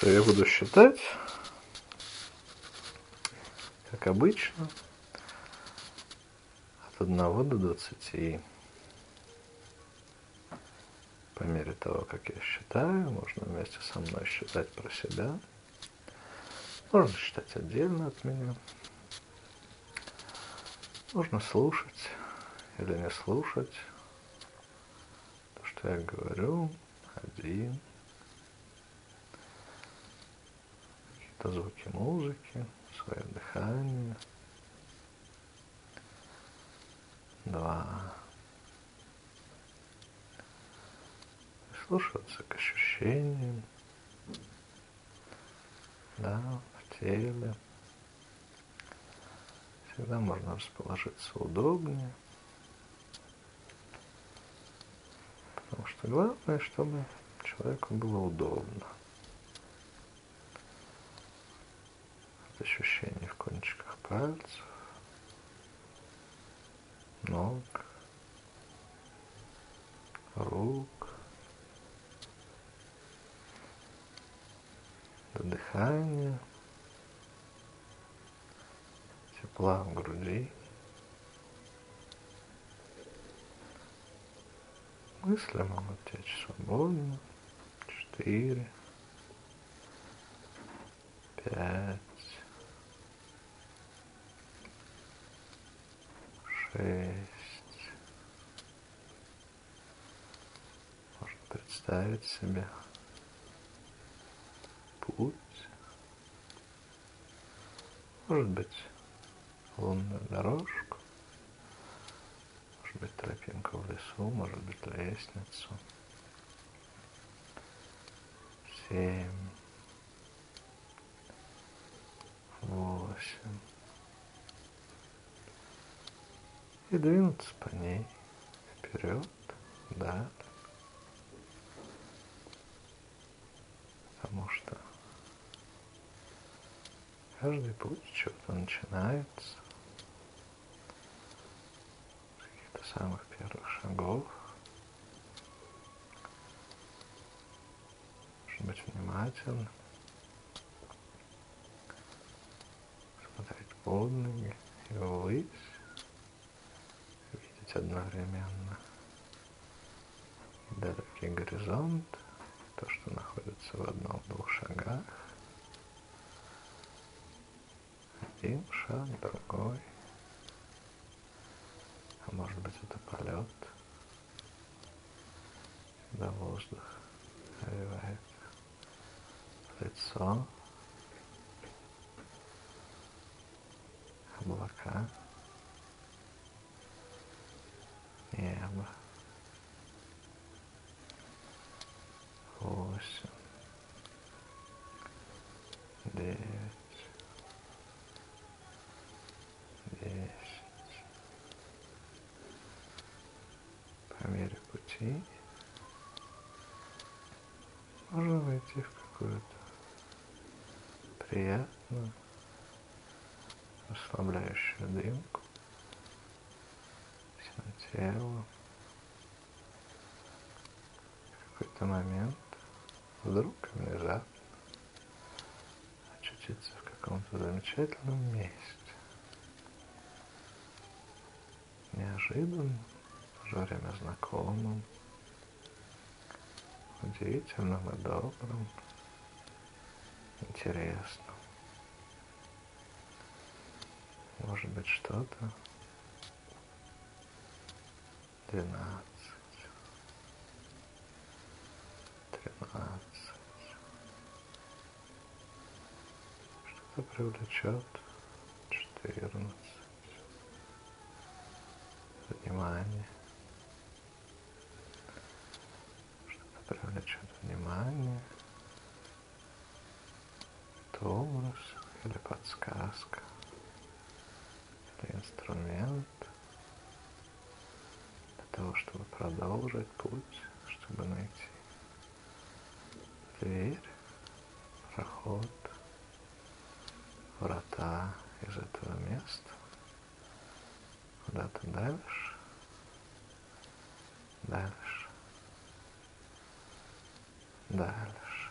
что я буду считать, как обычно, от 1 до 20. По мере того, как я считаю, можно вместе со мной считать про себя. Можно считать отдельно от меня. Можно слушать или не слушать то, что я говорю, один. Какие-то звуки музыки, свое дыхание. Два. Прислушиваться к ощущениям. Да, в теле. Всегда можно расположиться удобнее. Потому что главное, чтобы человеку было удобно. От ощущений в кончиках пальцев, ног, рук, до дыхания, тепла в груди. Мысли могут течь свободно. Четыре. Пять. Шесть. Можно представить себе путь. Может быть, лунную дорожку. Может быть, тропинку в лесу, может быть, лестницу. Семь. Восемь. И двинуться по ней вперед, да. Потому что каждый путь чего-то начинается самых первых шагов. Нужно быть внимательным. Смотреть под ноги и ввысь. Видеть одновременно далекий горизонт, то, что находится в одном-двух шагах. Один шаг, другой. А может быть это полет, когда воздух овивает лицо, облака, небо. Восемь, девять, мере пути. Можно войти в какую-то приятную, расслабляющую дымку телом. В какой-то момент вдруг внезапно очутиться в каком-то замечательном месте. Неожиданно же время знакомым, удивительным и добрым, интересным. Может быть, что-то двенадцать, тринадцать. Что-то привлечет четырнадцать. Внимание. привлечет внимание, это или подсказка, или инструмент того, чтобы продолжить путь, чтобы найти дверь, проход, врата из этого места. Куда-то дальше, дальше дальше,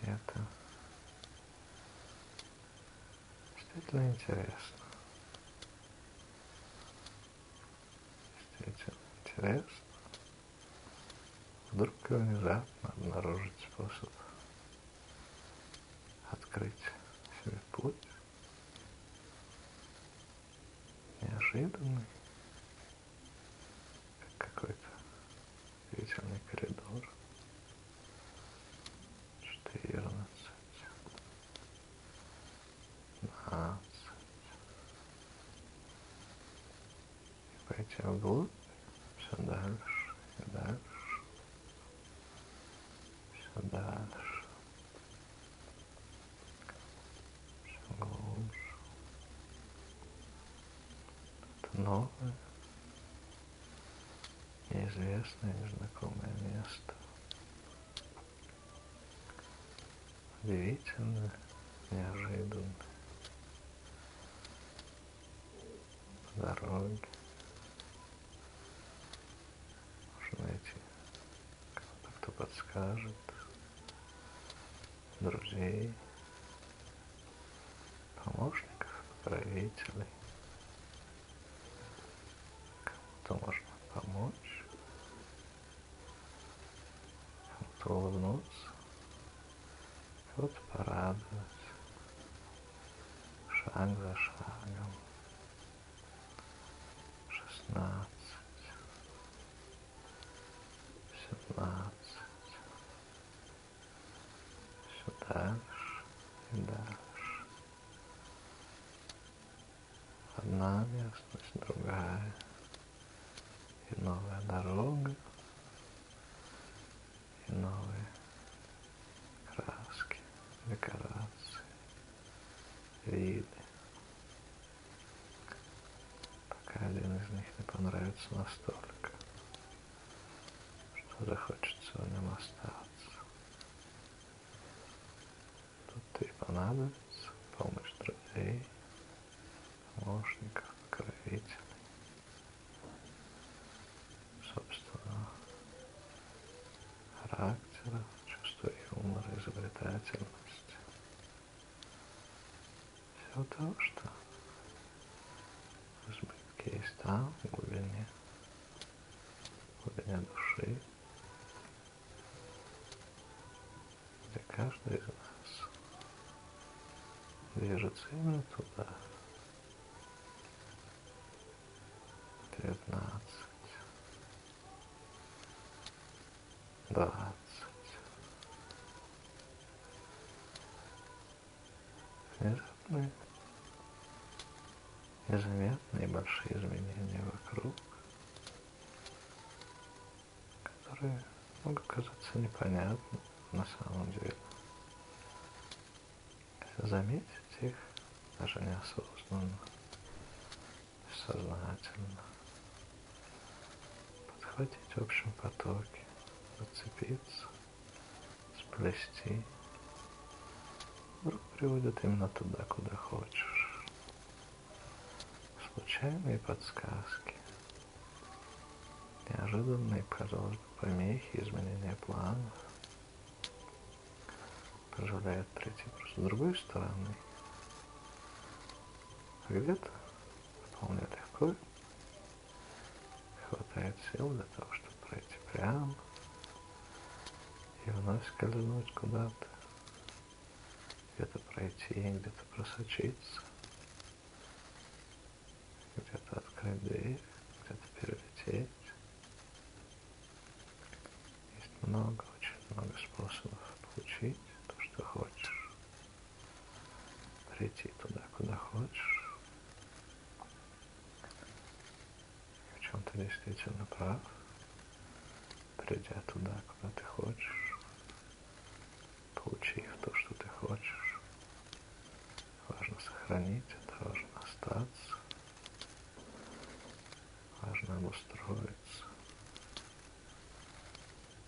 это действительно интересно. Интересно. Вдруг внезапно обнаружить способ открыть себе путь неожиданный, как какой-то длительный коридор. Четырнадцать, двенадцать. И пойти вглубь, все дальше и дальше, все дальше, все глубже. Это новое, неизвестное, незнакомое место. Удивительно, неожиданно. По дороге. Можно найти кого-то, кто подскажет, друзей, помощников, покровителей. Кому-то можно помочь, кому-то улыбнуться, кого-то шаг за шагом. Виды. Пока один из них не понравится настолько, что захочется в нем остаться. Тут и понадобится То, что в избытке есть там, в глубине, в глубине души, где каждый из нас движется именно туда. Незаметные большие изменения вокруг, которые могут казаться непонятными на самом деле. Заметить их даже неосознанно, бессознательно, подхватить в общем потоке, зацепиться, сплести, вдруг приводит именно туда, куда хочешь. Случайные подсказки, неожиданные, бы, помехи, изменения планов позволяют прийти просто с другой стороны. Где-то вполне легко хватает сил для того, чтобы пройти прямо и вновь скользнуть куда-то, где-то пройти, где-то просочиться, где-то открыть дверь, где-то перелететь. Есть много, очень много способов получить то, что хочешь, прийти туда, куда хочешь. И в чем ты действительно прав, придя туда, куда ты хочешь, получив то, что ты хочешь. Важно сохранить это, важно остаться, важно обустроиться.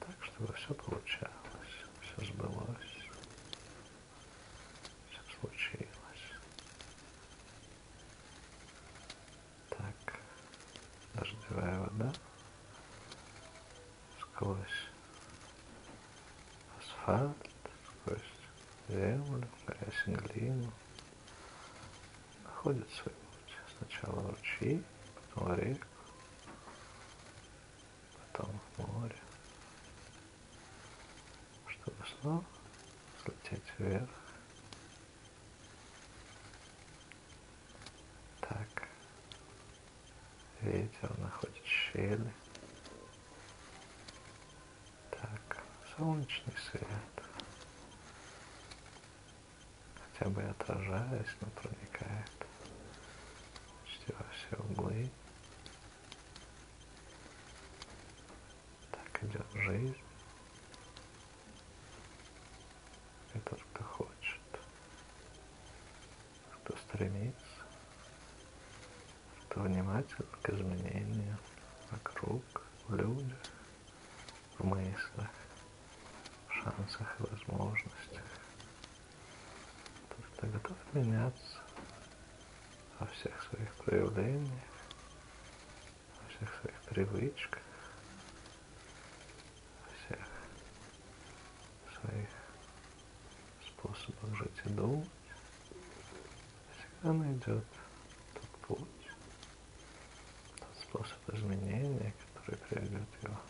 Так, чтобы все получалось, все сбылось, все случилось. Так, дождевая вода асфальт, сквозь землю, грязь глину, находят свой путь. Сначала в ручьи, потом в реку, потом в море, чтобы снова взлететь вверх. Так, ветер находит щели. Так, солнечный свет хотя бы отражаясь, но проникает почти во все углы. Так идет жизнь. И тот, кто хочет, кто стремится, кто внимателен к изменениям вокруг, в людях, в мыслях, шансах и возможностях ты готов меняться во всех своих проявлениях, во всех своих привычках, во всех своих способах жить и думать. Всегда найдет тот путь, тот способ изменения, который приведет его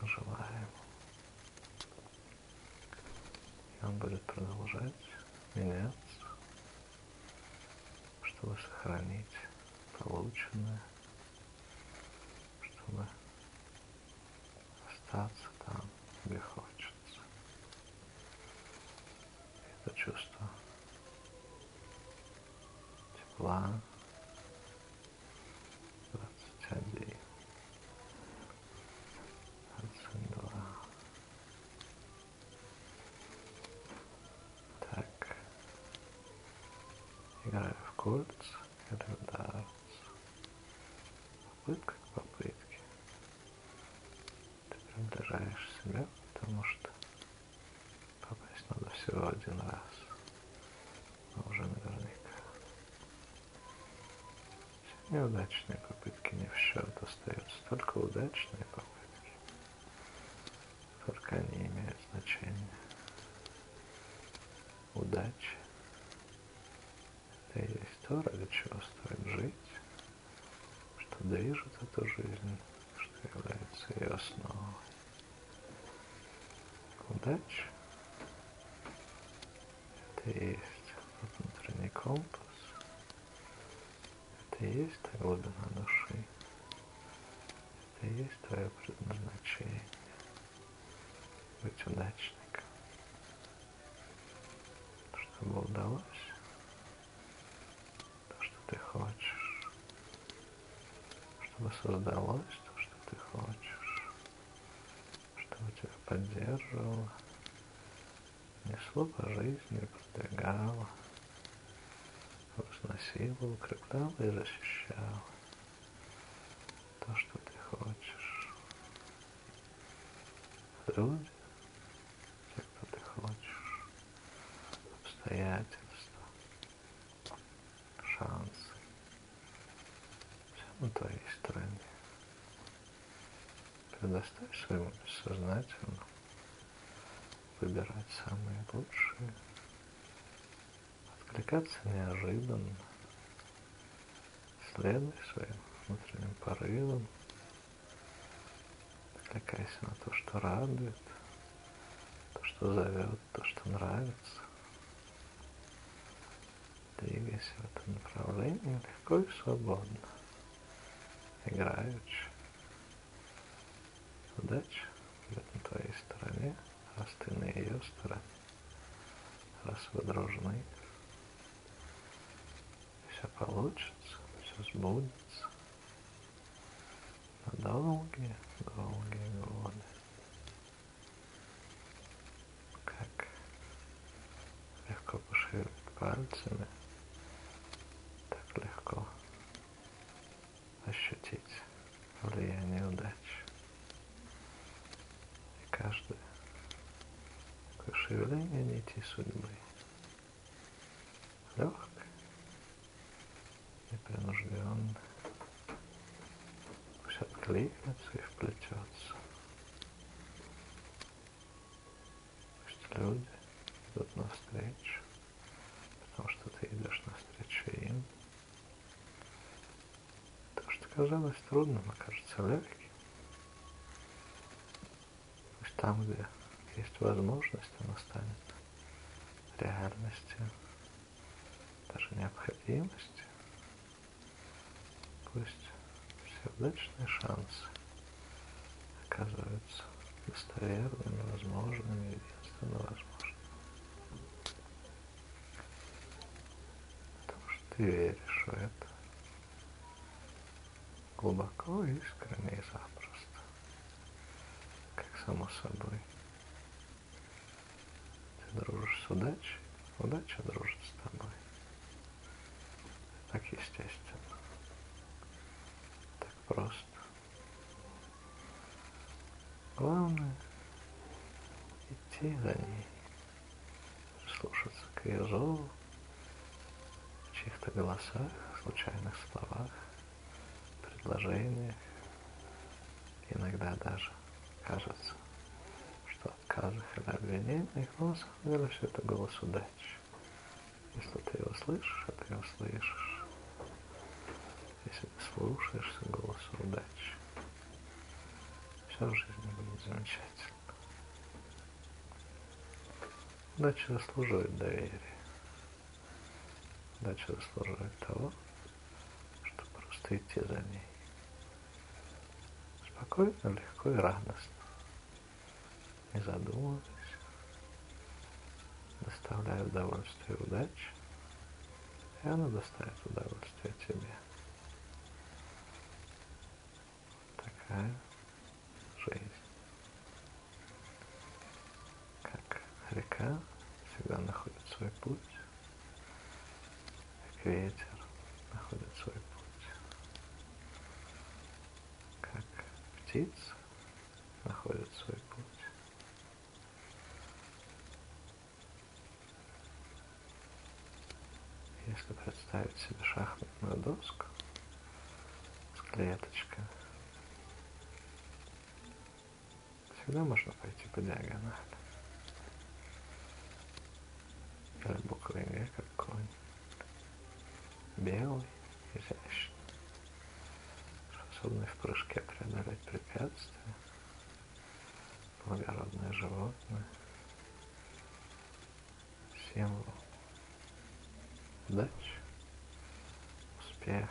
к желаемому. И он будет продолжать меняться, чтобы сохранить полученное, чтобы остаться там, где хочется. Это чувство тепла, 21. Играя в кольца или в дартс. Попытка к попытке. Ты приближаешь себя, потому что попасть надо всего один раз. Но уже наверняка. Все неудачные попытки не в счет остаются, только удачные попытки. Только они имеют значение. Удача и есть то, ради чего стоит жить, что движет эту жизнь, что является ее основой. Удача – это и есть внутренний компас, это и есть та глубина души, это и есть твое предназначение – быть удачником, чтобы удалось хочешь, чтобы создалось то, что ты хочешь, чтобы тебя поддерживало, несло по жизни, продвигало, возносило, укрепляло и защищало то, что ты хочешь. Люди, те, кто ты хочешь, обстоятельства, шансы на твоей стороне. Предоставь своему бессознательному выбирать самые лучшие, откликаться неожиданно, следуй своим внутренним порывам, откликайся на то, что радует, то, что зовет, то, что нравится. Двигайся в этом направлении легко и свободно. Играючи. Удача будет на твоей стороне, раз ты на ее стороне, раз вы дружны. Все получится, все сбудется на долгие, долгие годы. Как легко пошевелить пальцами, так легко ощутить Продолжение эти судьбы. Легкое, непринужденно. Пусть откликнется и вплетется. Пусть люди идут навстречу, потому что ты идешь навстречу им. То, что казалось трудным, а окажется легким. Пусть там, где есть возможность, оно станет реальностью, даже необходимостью. Пусть все удачные шансы оказываются достоверными, возможными, единственно возможными. Потому что ты веришь в это глубоко, искренне и запросто, как само собой. Дружишь с удачей, удача дружит с тобой. Так естественно, так просто. Главное идти за ней, слушаться к ее зову, в чьих-то голосах, случайных словах, предложениях. Иногда даже кажется, что отказах или обвинениях, но на самом деле все это голос удачи. Если ты его слышишь, а ты его слышишь. Если ты слушаешься голоса удачи, все в жизни будет замечательно. Удача заслуживает доверия. Удача заслуживает того, чтобы просто идти за ней. Спокойно, легко и радостно. Не задумываясь. Доставляя удовольствие удачи, и она доставит удовольствие тебе. Такая жизнь. Как река всегда находит свой путь, как ветер находит свой путь, как птица находит свой путь. Если представить себе шахматную доску с клеточкой, всегда можно пойти по диагонали. Или буквой Г, как конь. Белый, изящный, способный в прыжке преодолеть препятствия, благородное животное, символ удачи, успеха,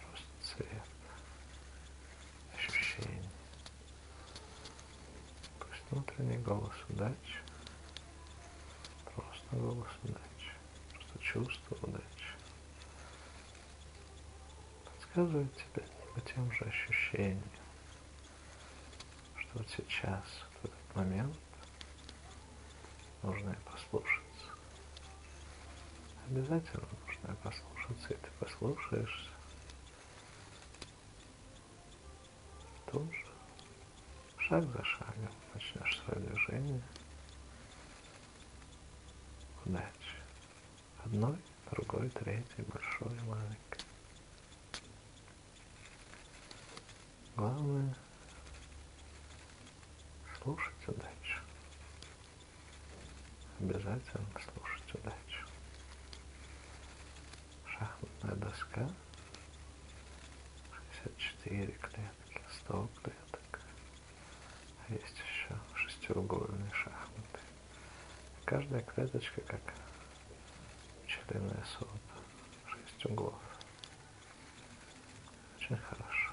просто цвет, ощущение. Пусть внутренний голос удачи, просто голос удачи, просто чувство удачи подсказывает тебе по тем же ощущениям, что вот сейчас, в этот момент, нужно и послушаться. Обязательно нужно послушаться, и ты послушаешься. Тут же, шаг за шагом, начнешь свое движение. Удачи. Одной, другой, третий, большой, маленький. Главное слушать удачу. Обязательно слушать удачу. Шахматная доска. 64 клетки, 100 клеток. А есть еще шестиугольные шахматы. Каждая клеточка как пчелиная сота. Шесть углов. Очень хорошо.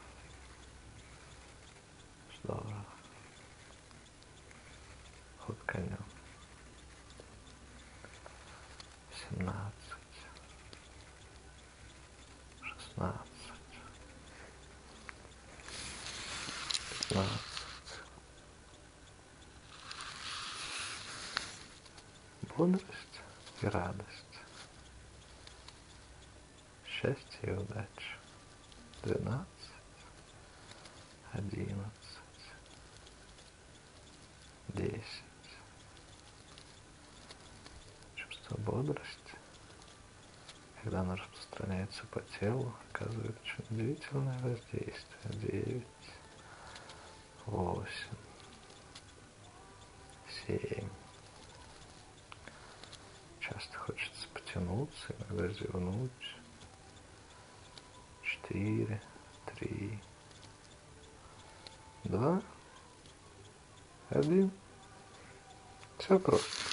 И радость. Счастье и удача. Двенадцать. Одиннадцать. Десять. Чувство бодрости, когда оно распространяется по телу, оказывает очень удивительное воздействие. Девять. Восемь. Семь. Часто хочется потянуться, иногда зевнуть. Четыре, три, два, один. Все просто.